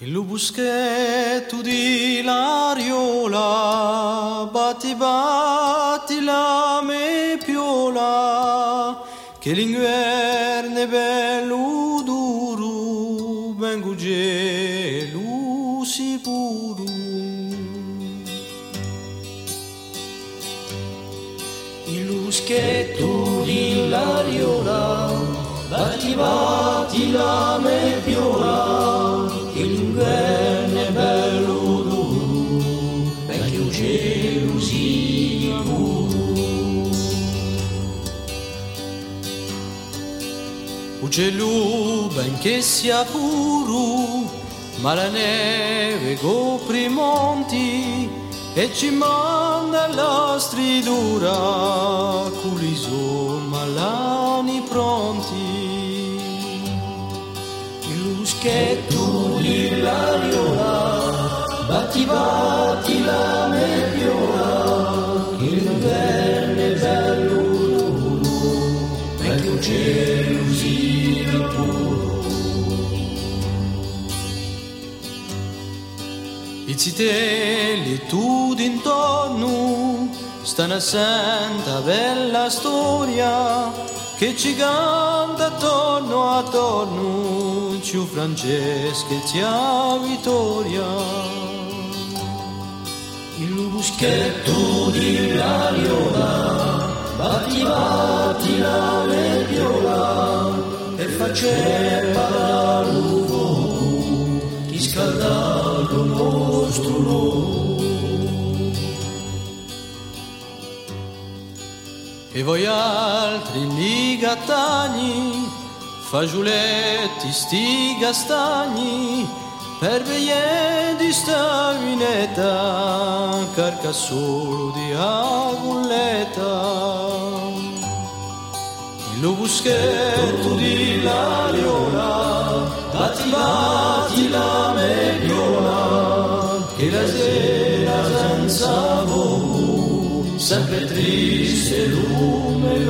Il lubuschetto di l'ariola, batti batti la me piola, che l'inverno è bello duro, ben gugelo sicuro. Il luschetto di l'ariola, batti batti la me piola, è bello duro, vecchio cielo sicuro. Uccello benché sia puro, ma la neve copre i monti e ci manda la stridura, culiso malani pronti. Il luschetto di l'ariola, batti batti la me viola, il inverno è bello duro, vecchio cielo sicuro. I zitelli tu d'intorno stanno a santa bella storia che ci canta attorno attorno ciù Francesca e zia Vittoria. Il lubuschetto di l'ariola, batti batti la viola e faceva l'uovo, chi scalda lo nostro lovo. E voi altri lì gattagni, fagiuletti sti gastagni, per vegliere di sta vinetta, carcassolo di agulletta. Il lubuschetto di l'ariola, batti batti la mediola, che la sera senza voi sempre triste lume